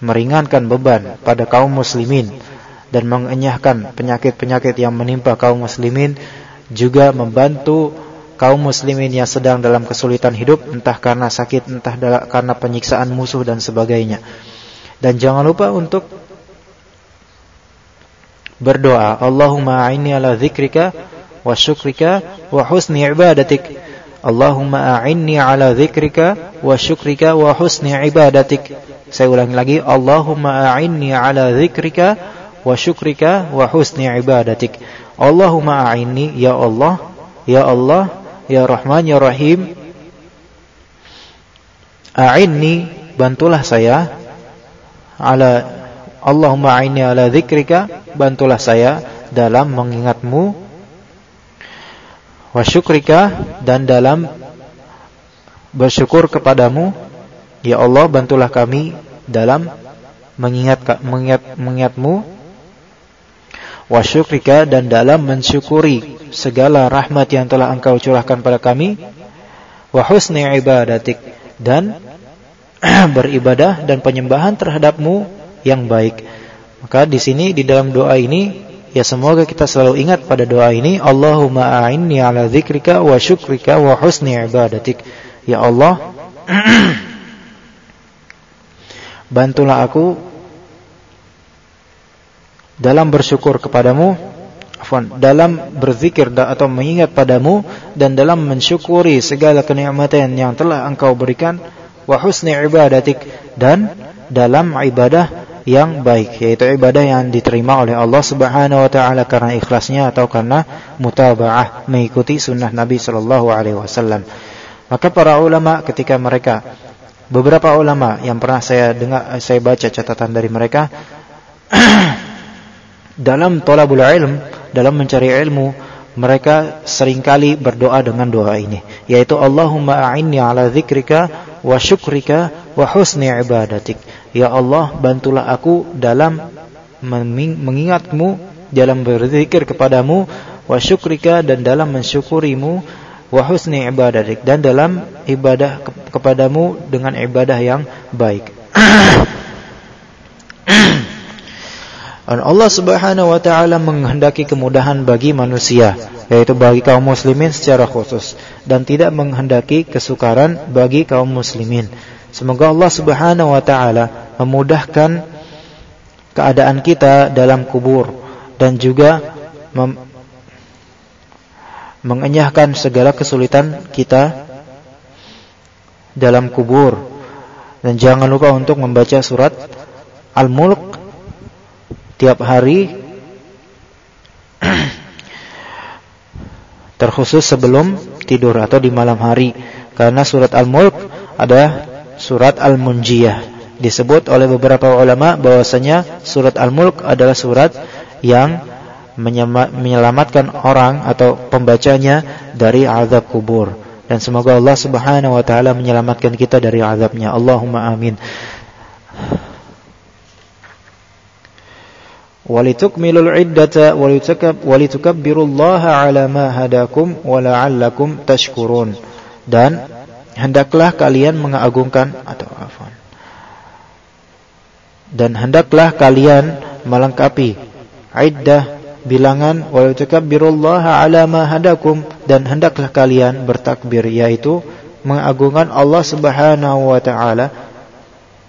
meringankan beban pada kaum muslimin dan mengenyahkan penyakit-penyakit yang menimpa kaum muslimin juga membantu kaum muslimin yang sedang dalam kesulitan hidup entah karena sakit entah karena penyiksaan musuh dan sebagainya. Dan jangan lupa untuk berdoa Allahumma a'inni ala dzikrika wa syukrika wa husni ibadatik Allahumma a'inni ala dzikrika wa syukrika wa husni ibadatik. Saya ulangi lagi, Allahumma a'inni ala dzikrika wa syukrika wa husni ibadatik. Allahumma a'inni ya Allah, ya Allah ya Rahman ya Rahim a'inni bantulah saya ala Allahumma a'inni ala dzikrika bantulah saya dalam mengingatmu wa syukrika dan dalam bersyukur kepadamu ya Allah bantulah kami dalam mengingat mengingat mengingatmu. Wa syukrika dan dalam mensyukuri segala rahmat yang telah engkau curahkan pada kami. Wa husni ibadatik dan beribadah dan penyembahan terhadapmu yang baik. Maka di sini di dalam doa ini Ya semoga kita selalu ingat pada doa ini. Allahumma a'inni ala dzikrika wa syukrika wa husni ibadatik. Ya Allah Bantulah aku Dalam bersyukur kepadamu Dalam berzikir atau mengingat padamu Dan dalam mensyukuri segala kenikmatan yang telah engkau berikan Wa husni ibadatik Dan dalam ibadah yang baik yaitu ibadah yang diterima oleh Allah Subhanahu wa taala karena ikhlasnya atau karena mutabaah mengikuti sunnah Nabi sallallahu alaihi wasallam. Maka para ulama ketika mereka beberapa ulama yang pernah saya dengar saya baca catatan dari mereka dalam tolabul ilm dalam mencari ilmu mereka sering kali berdoa dengan doa ini yaitu Allahumma a'inni ala dzikrika wa syukrika wa husni ibadatik. Ya Allah bantulah aku dalam mengingatmu dalam berzikir kepadamu wa syukrika dan dalam mensyukurimu wa husni ibadatik. Dan dalam ibadah kepadamu dengan ibadah yang baik. Dan Allah Subhanahu wa taala menghendaki kemudahan bagi manusia, yaitu bagi kaum muslimin secara khusus dan tidak menghendaki kesukaran bagi kaum muslimin. Semoga Allah Subhanahu wa taala memudahkan keadaan kita dalam kubur dan juga mengenyahkan segala kesulitan kita dalam kubur. Dan jangan lupa untuk membaca surat Al-Mulk tiap hari terkhusus sebelum tidur atau di malam hari. Karena surat Al-Mulk ada surat Al-Munjiyah. Disebut oleh beberapa ulama bahwasanya surat Al-Mulk adalah surat yang menyelamatkan orang atau pembacanya dari azab kubur. Dan semoga Allah Subhanahu wa taala menyelamatkan kita dari azabnya. Allahumma amin walitukmilul iddata walitukabbirullaha ala ma hadakum wa la'allakum tashkurun dan hendaklah kalian mengagungkan atau afwan. Dan hendaklah kalian melengkapi iddah bilangan walitukabbirullaha ala ma hadakum dan hendaklah kalian bertakbir yaitu mengagungkan Allah Subhanahu wa taala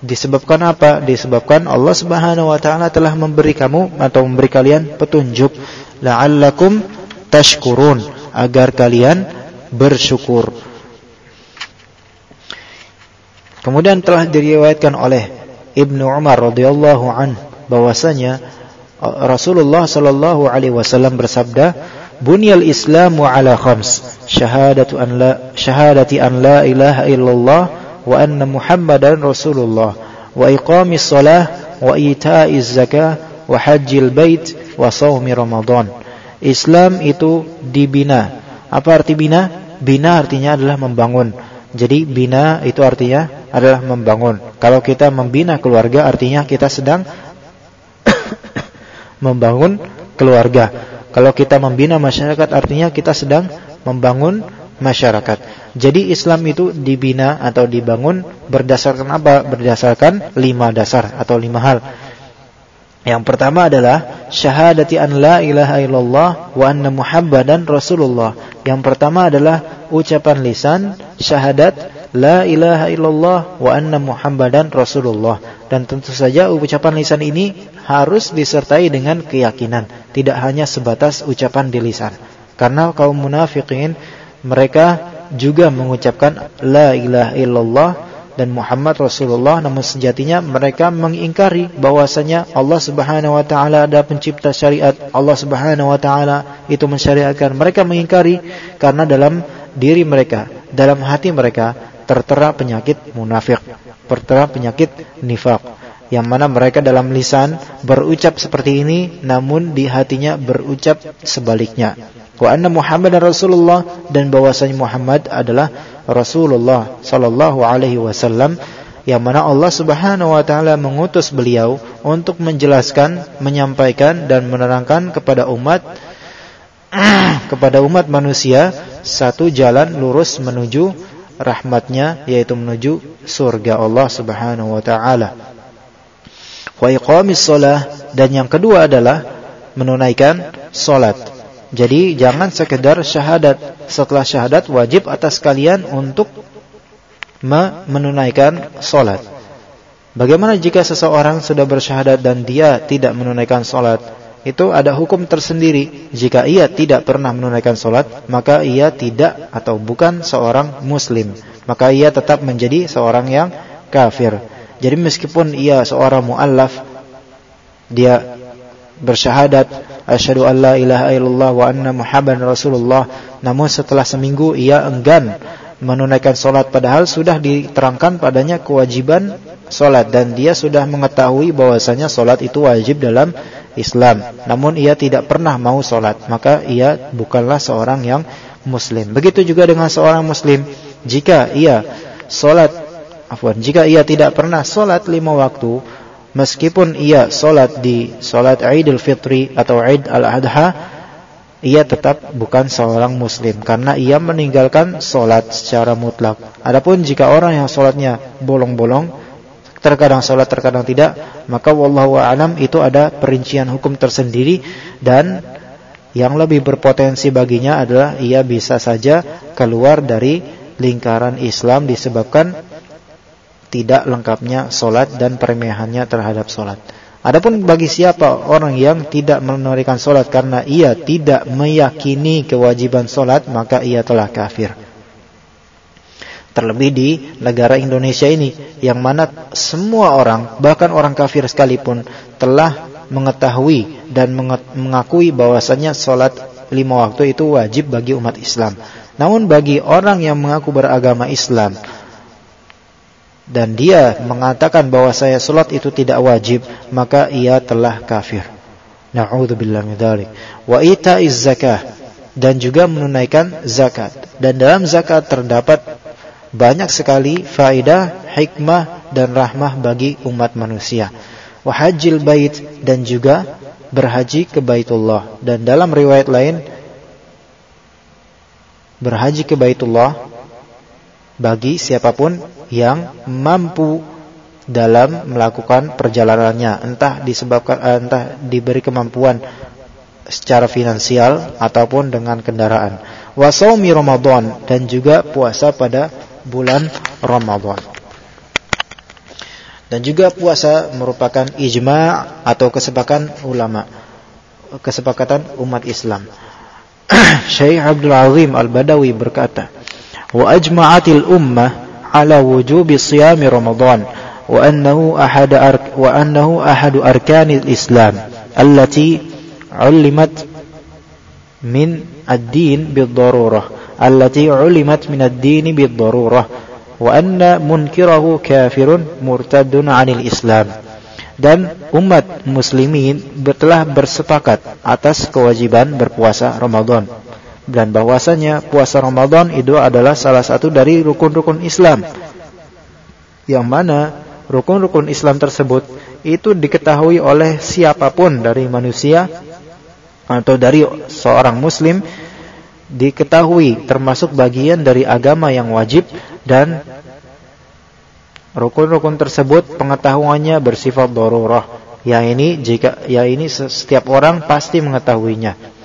Disebabkan apa? Disebabkan Allah Subhanahu wa taala telah memberi kamu atau memberi kalian petunjuk la'allakum tashkurun agar kalian bersyukur. Kemudian telah diriwayatkan oleh Ibnu Umar radhiyallahu an bahwasanya Rasulullah sallallahu alaihi wasallam bersabda, "Bunyal Islamu ala khams, syahadatu an la syahadati an la ilaha illallah wa anna Muhammadan Rasulullah wa iqamis salah wa ita'iz zakah wa hajjil bait wa shaumi Ramadan. Islam itu dibina. Apa arti bina? Bina artinya adalah membangun. Jadi bina itu artinya adalah membangun. Kalau kita membina keluarga artinya kita sedang membangun keluarga. Kalau kita membina masyarakat artinya kita sedang membangun masyarakat. Jadi Islam itu dibina atau dibangun berdasarkan apa? Berdasarkan lima dasar atau lima hal. Yang pertama adalah syahadati an la ilaha illallah wa anna muhammadan rasulullah. Yang pertama adalah ucapan lisan syahadat la ilaha illallah wa anna muhammadan rasulullah. Dan tentu saja ucapan lisan ini harus disertai dengan keyakinan, tidak hanya sebatas ucapan di lisan. Karena kaum munafikin mereka juga mengucapkan la ilaha illallah dan Muhammad Rasulullah namun sejatinya mereka mengingkari bahwasanya Allah Subhanahu wa taala ada pencipta syariat. Allah Subhanahu wa taala itu mensyariatkan mereka mengingkari karena dalam diri mereka dalam hati mereka tertera penyakit munafik tertera penyakit nifak yang mana mereka dalam lisan berucap seperti ini namun di hatinya berucap sebaliknya wa anna Muhammad Rasulullah dan bahwasanya Muhammad adalah Rasulullah sallallahu alaihi wasallam yang mana Allah Subhanahu wa taala mengutus beliau untuk menjelaskan, menyampaikan dan menerangkan kepada umat kepada umat manusia satu jalan lurus menuju rahmatnya yaitu menuju surga Allah Subhanahu wa taala. Wa iqamis dan yang kedua adalah menunaikan salat. Jadi jangan sekedar syahadat. Setelah syahadat wajib atas kalian untuk menunaikan solat. Bagaimana jika seseorang sudah bersyahadat dan dia tidak menunaikan solat? Itu ada hukum tersendiri. Jika ia tidak pernah menunaikan solat, maka ia tidak atau bukan seorang muslim. Maka ia tetap menjadi seorang yang kafir. Jadi meskipun ia seorang muallaf, dia bersyahadat asyhadu an la ilaha illallah wa anna muhammadan rasulullah. Namun setelah seminggu ia enggan menunaikan solat. Padahal sudah diterangkan padanya kewajiban solat. Dan dia sudah mengetahui bahwasanya solat itu wajib dalam Islam. Namun ia tidak pernah mau solat. Maka ia bukanlah seorang yang muslim. Begitu juga dengan seorang muslim. Jika ia solat afwan jika ia tidak pernah solat lima waktu meskipun ia solat di solat Idul Fitri atau Id al-Adha, ia tetap bukan seorang muslim karena ia meninggalkan solat secara mutlak. Adapun jika orang yang solatnya bolong-bolong, terkadang solat terkadang tidak, maka wallahu a'lam itu ada perincian hukum tersendiri dan yang lebih berpotensi baginya adalah ia bisa saja keluar dari lingkaran Islam disebabkan tidak lengkapnya solat dan peremehannya terhadap solat. Adapun bagi siapa orang yang tidak menunaikan solat karena ia tidak meyakini kewajiban solat, maka ia telah kafir. Terlebih di negara Indonesia ini, yang mana semua orang, bahkan orang kafir sekalipun, telah mengetahui dan mengakui bahwasannya solat lima waktu itu wajib bagi umat Islam. Namun bagi orang yang mengaku beragama Islam, dan dia mengatakan bahwa saya salat itu tidak wajib, maka ia telah kafir. Na'udzubillah min dzalik. Wa ita'iz zakah dan juga menunaikan zakat. Dan dalam zakat terdapat banyak sekali faedah, hikmah dan rahmah bagi umat manusia. Wa hajjil bait dan juga berhaji ke Baitullah. Dan dalam riwayat lain berhaji ke Baitullah bagi siapa pun yang mampu dalam melakukan perjalanannya. Entah disebabkan eh, entah diberi kemampuan secara finansial ataupun dengan kendaraan. Wasaumi Ramadan dan juga puasa pada bulan Ramadan. Dan juga puasa merupakan ijma atau kesepakatan ulama kesepakatan umat Islam. Syekh Abdul Azim Al-Badawi berkata wa ajma'atil ummah ala wujubi siyami Ramadan wa annahu ahad wa annahu ahadu arkanil Islam allati 'ullimat min ad-din bid-darurah allati 'ullimat min ad-din bid-darurah wa anna munkirahu kafirun murtadun 'anil Islam. Dan umat muslimin telah bersepakat atas kewajiban berpuasa Ramadan dan bahwasanya puasa Ramadan itu adalah salah satu dari rukun-rukun Islam. Yang mana rukun-rukun Islam tersebut itu diketahui oleh siapa pun dari manusia atau dari seorang muslim diketahui termasuk bagian dari agama yang wajib dan rukun-rukun tersebut pengetahuannya bersifat darurah. Yang ini jika ya ini setiap orang pasti mengetahuinya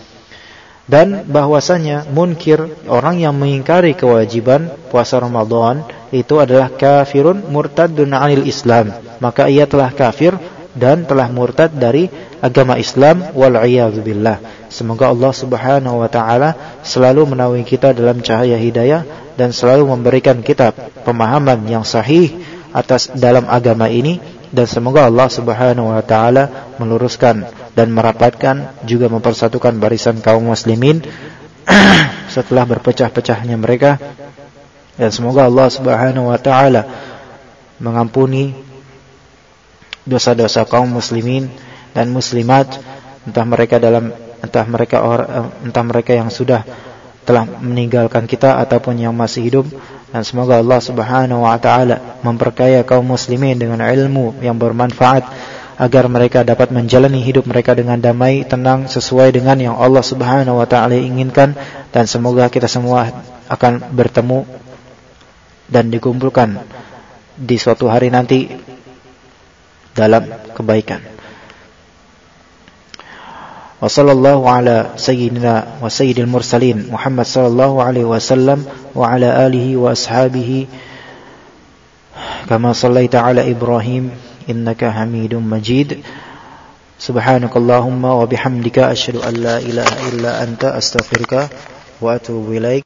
dan bahwasanya munkir orang yang mengingkari kewajiban puasa Ramadan itu adalah kafirun murtadun 'anil Islam maka ia telah kafir dan telah murtad dari agama Islam wal billah. Semoga Allah Subhanahu wa taala selalu menaungi kita dalam cahaya hidayah dan selalu memberikan kita pemahaman yang sahih atas dalam agama ini dan semoga Allah Subhanahu wa taala meluruskan dan merapatkan juga mempersatukan barisan kaum muslimin setelah berpecah-pecahnya mereka. Dan semoga Allah Subhanahu wa taala mengampuni dosa-dosa kaum muslimin dan muslimat entah mereka dalam entah mereka entah mereka yang sudah telah meninggalkan kita ataupun yang masih hidup dan semoga Allah Subhanahu wa taala memperkaya kaum muslimin dengan ilmu yang bermanfaat agar mereka dapat menjalani hidup mereka dengan damai, tenang sesuai dengan yang Allah Subhanahu wa taala inginkan dan semoga kita semua akan bertemu dan dikumpulkan di suatu hari nanti dalam kebaikan. Wa sallallahu ala sayyidina wa sayyidil mursalin Muhammad sallallahu alaihi wasallam wa ala alihi wa ashabihi kama sallaita ala Ibrahim innaka Hamidum Majid. Subhanakallahumma wa bihamdika asyhadu an la ilaha illa anta astaghfiruka wa atubu ilaik.